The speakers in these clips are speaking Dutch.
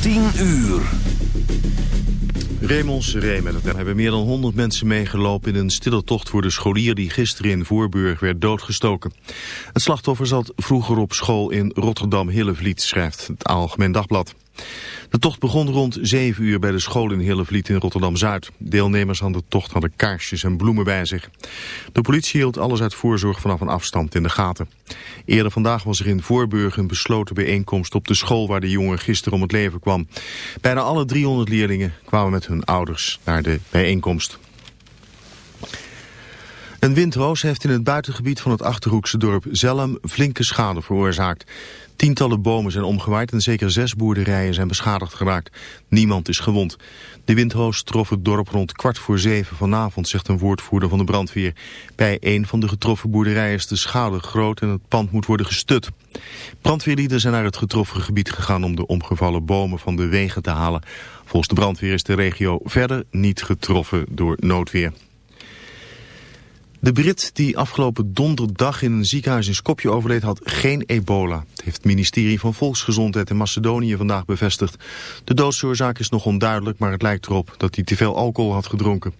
10 uur. Met het. Er hebben meer dan 100 mensen meegelopen in een stille tocht voor de scholier die gisteren in Voorburg werd doodgestoken. Het slachtoffer zat vroeger op school in Rotterdam-Hillevliet, schrijft het Algemeen Dagblad. De tocht begon rond 7 uur bij de school in Hillevliet in Rotterdam-Zuid. Deelnemers aan de tocht hadden kaarsjes en bloemen bij zich. De politie hield alles uit voorzorg vanaf een afstand in de gaten. Eerder vandaag was er in Voorburg een besloten bijeenkomst op de school waar de jongen gisteren om het leven kwam. Bijna alle 300 leerlingen kwamen met hun ouders naar de bijeenkomst. Een windroos heeft in het buitengebied van het Achterhoekse dorp Zellem flinke schade veroorzaakt. Tientallen bomen zijn omgewaaid en zeker zes boerderijen zijn beschadigd geraakt. Niemand is gewond. De windhoos trof het dorp rond kwart voor zeven vanavond, zegt een woordvoerder van de brandweer. Bij een van de getroffen boerderijen is de schade groot en het pand moet worden gestut. Brandweerlieden zijn naar het getroffen gebied gegaan om de omgevallen bomen van de wegen te halen. Volgens de brandweer is de regio verder niet getroffen door noodweer. De Brit die afgelopen donderdag in een ziekenhuis in Skopje overleed had geen ebola. Het heeft het ministerie van Volksgezondheid in Macedonië vandaag bevestigd. De doodsoorzaak is nog onduidelijk, maar het lijkt erop dat hij te veel alcohol had gedronken.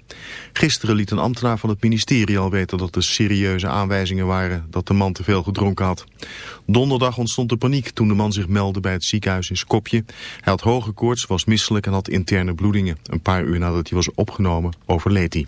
Gisteren liet een ambtenaar van het ministerie al weten dat er serieuze aanwijzingen waren dat de man te veel gedronken had. Donderdag ontstond de paniek toen de man zich meldde bij het ziekenhuis in Skopje. Hij had hoge koorts, was misselijk en had interne bloedingen. Een paar uur nadat hij was opgenomen overleed hij.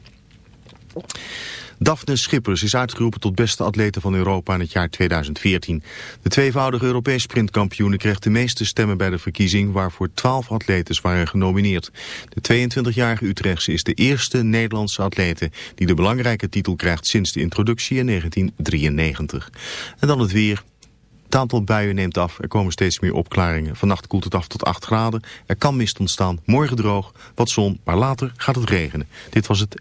Daphne Schippers is uitgeroepen tot beste atlete van Europa in het jaar 2014. De tweevoudige Europees sprintkampioene kreeg de meeste stemmen bij de verkiezing... waarvoor 12 atletes waren genomineerd. De 22-jarige Utrechtse is de eerste Nederlandse atlete... die de belangrijke titel krijgt sinds de introductie in 1993. En dan het weer. Het aantal buien neemt af, er komen steeds meer opklaringen. Vannacht koelt het af tot 8 graden, er kan mist ontstaan, morgen droog, wat zon, maar later gaat het regenen. Dit was het...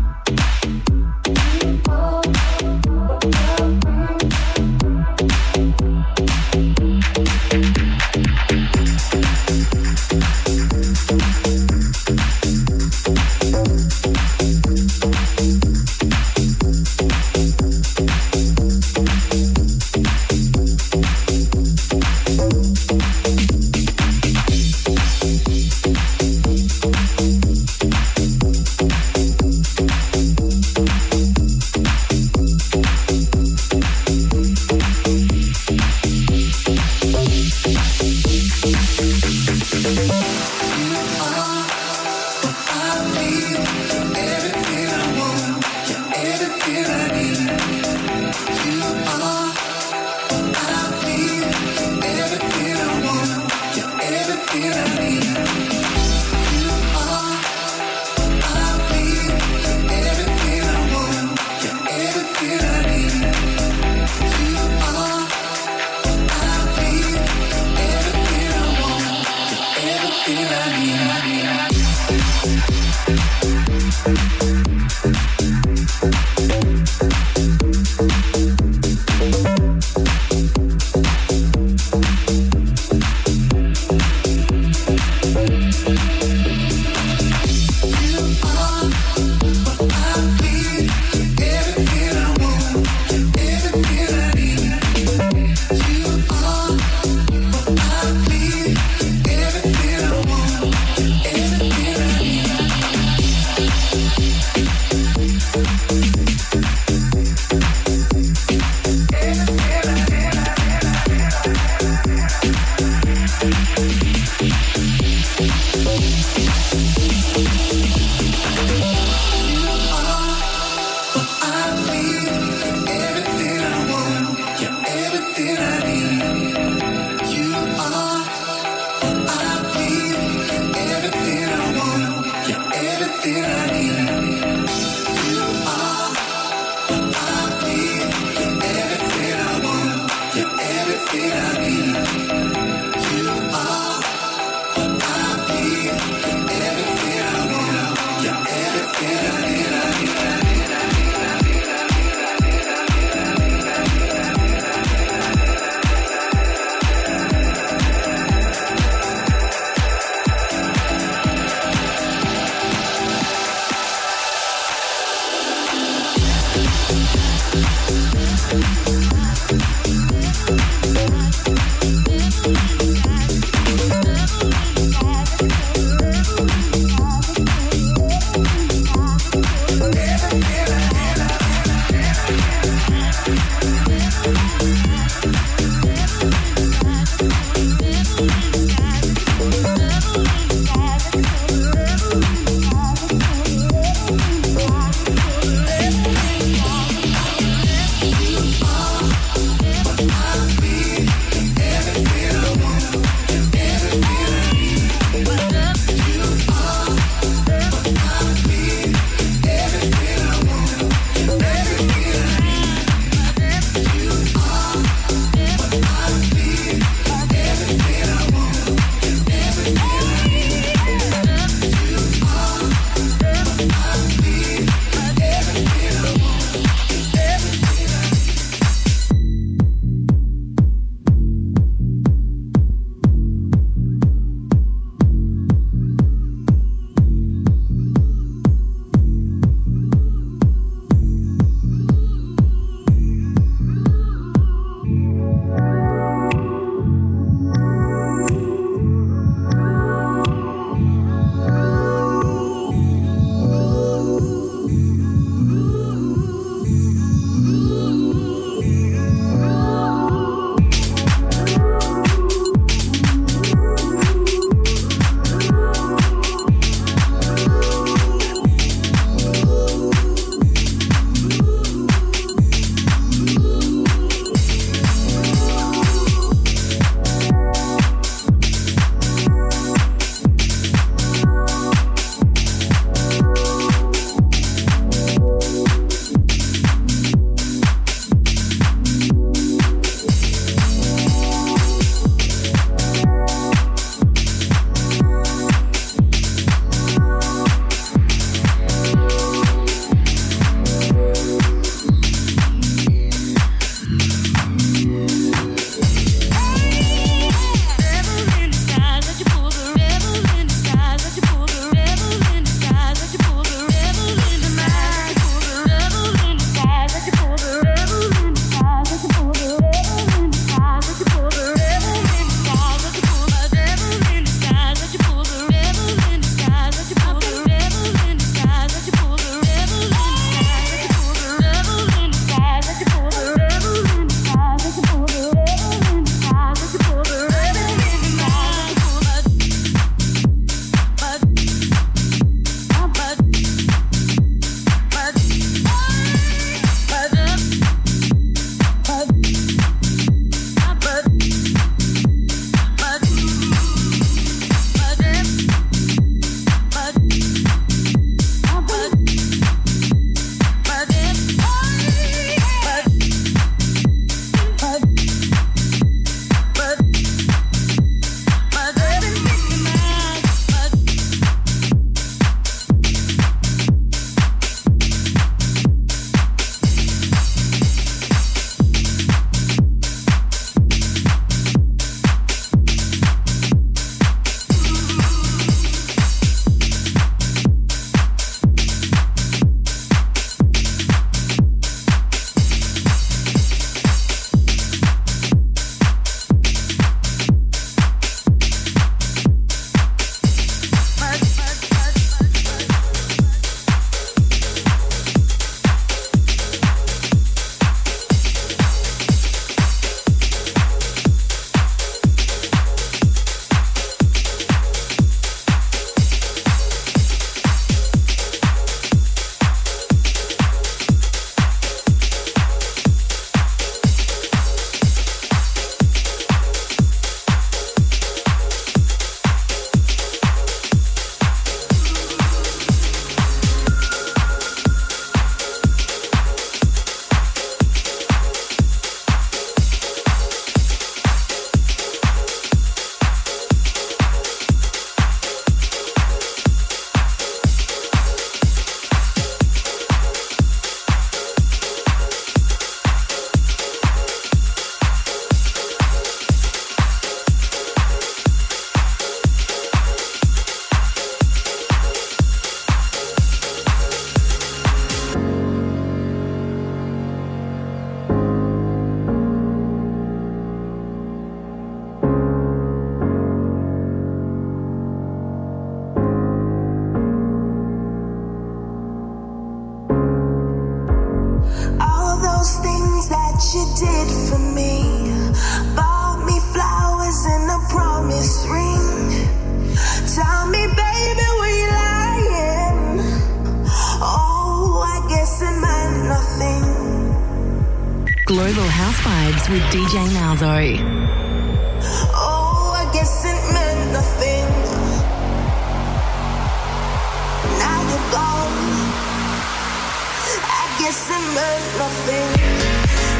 It meant nothing.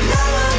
Now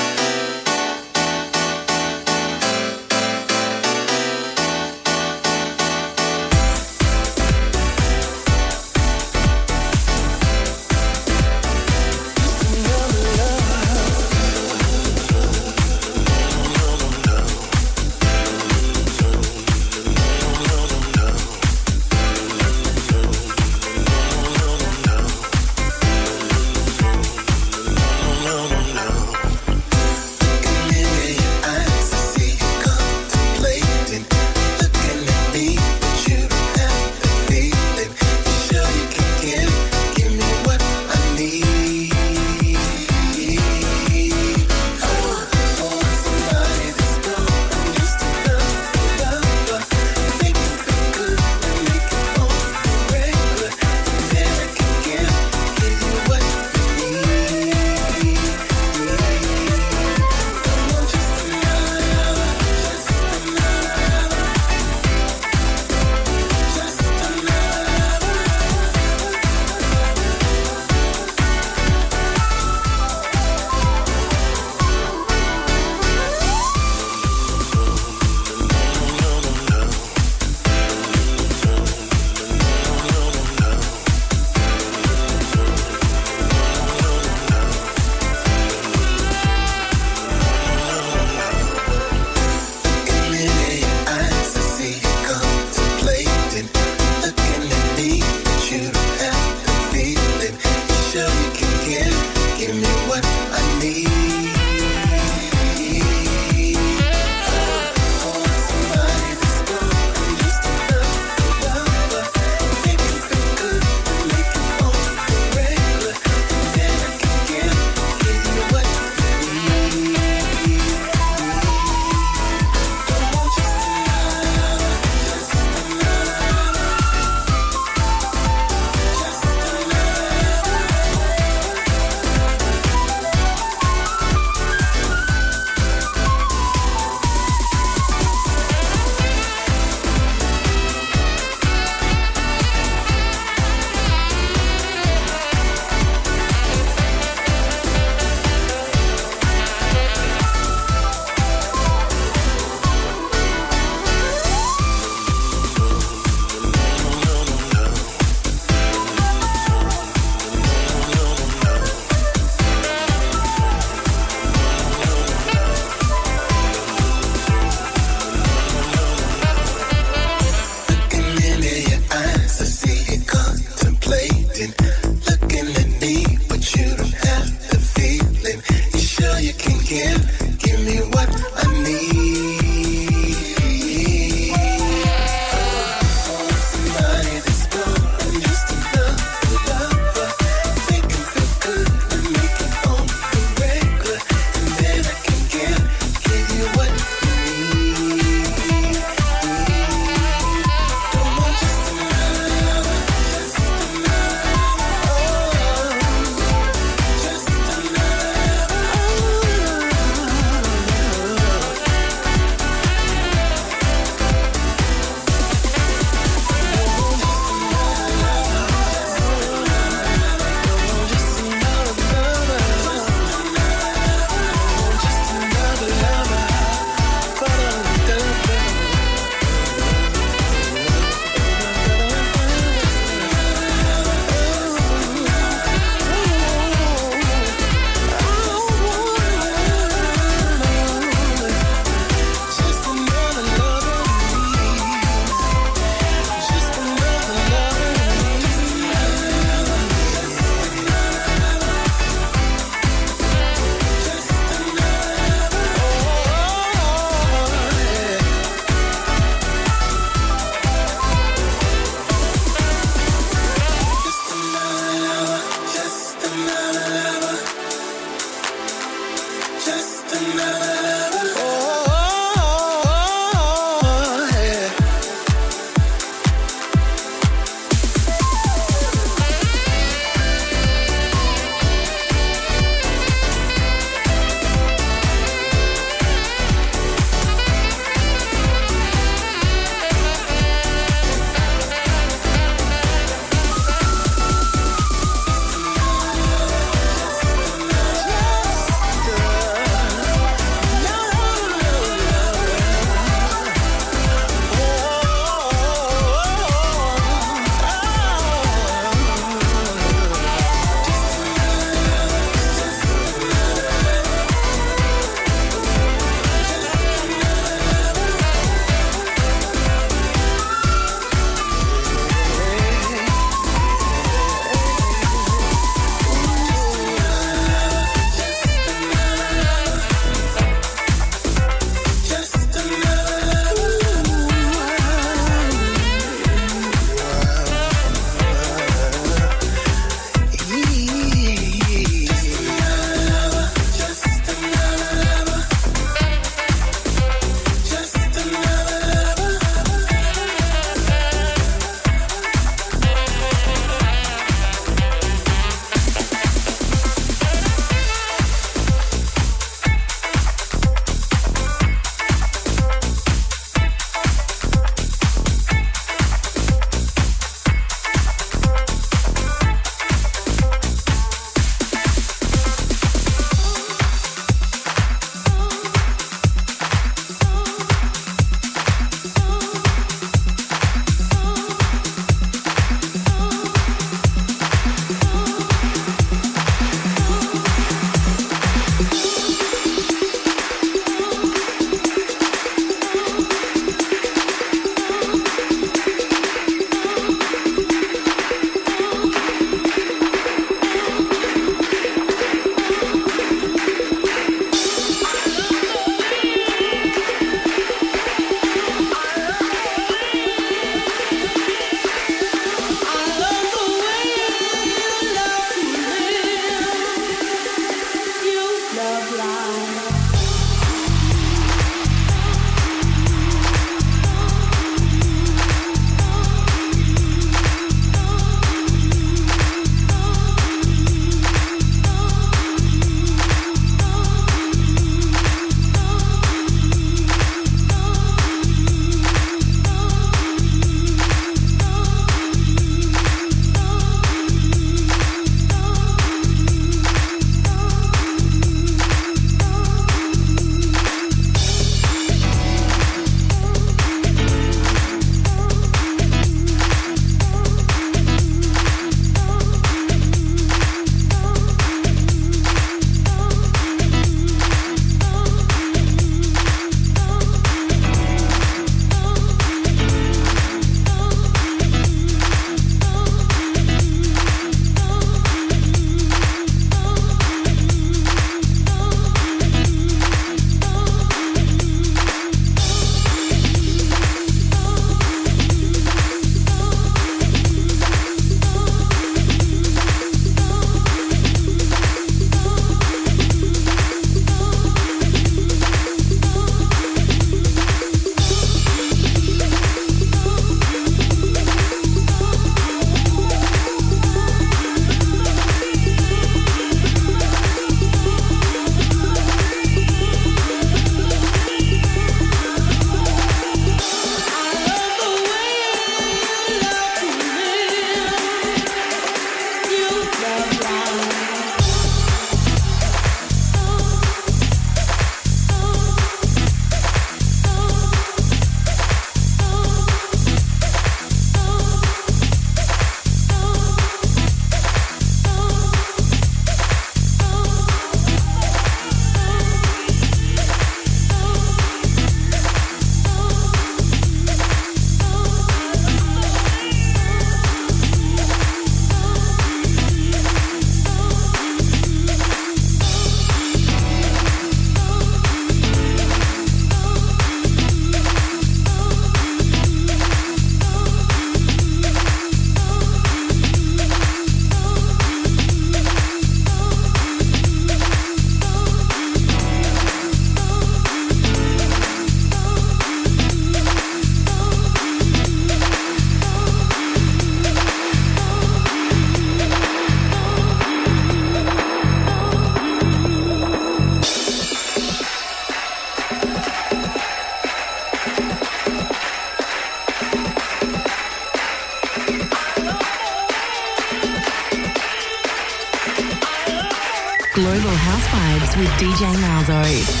Sorry.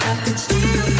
I can see you.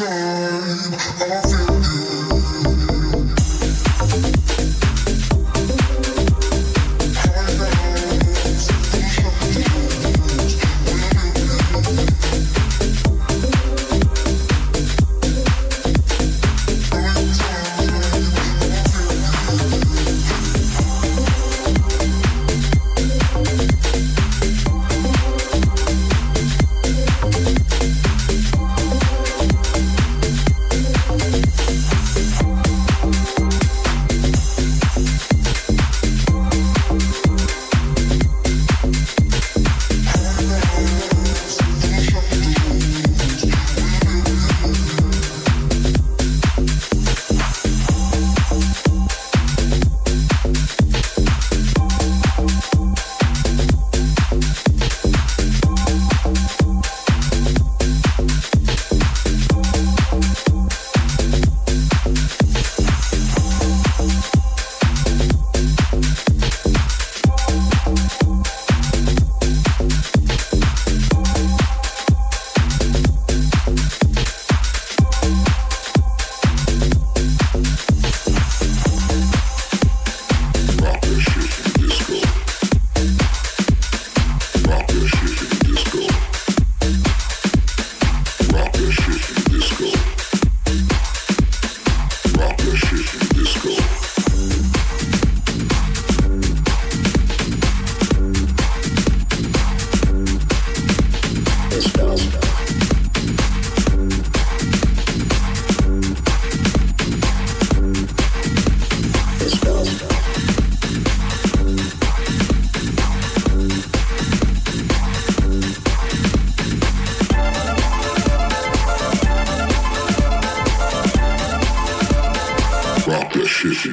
Show.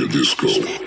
disco.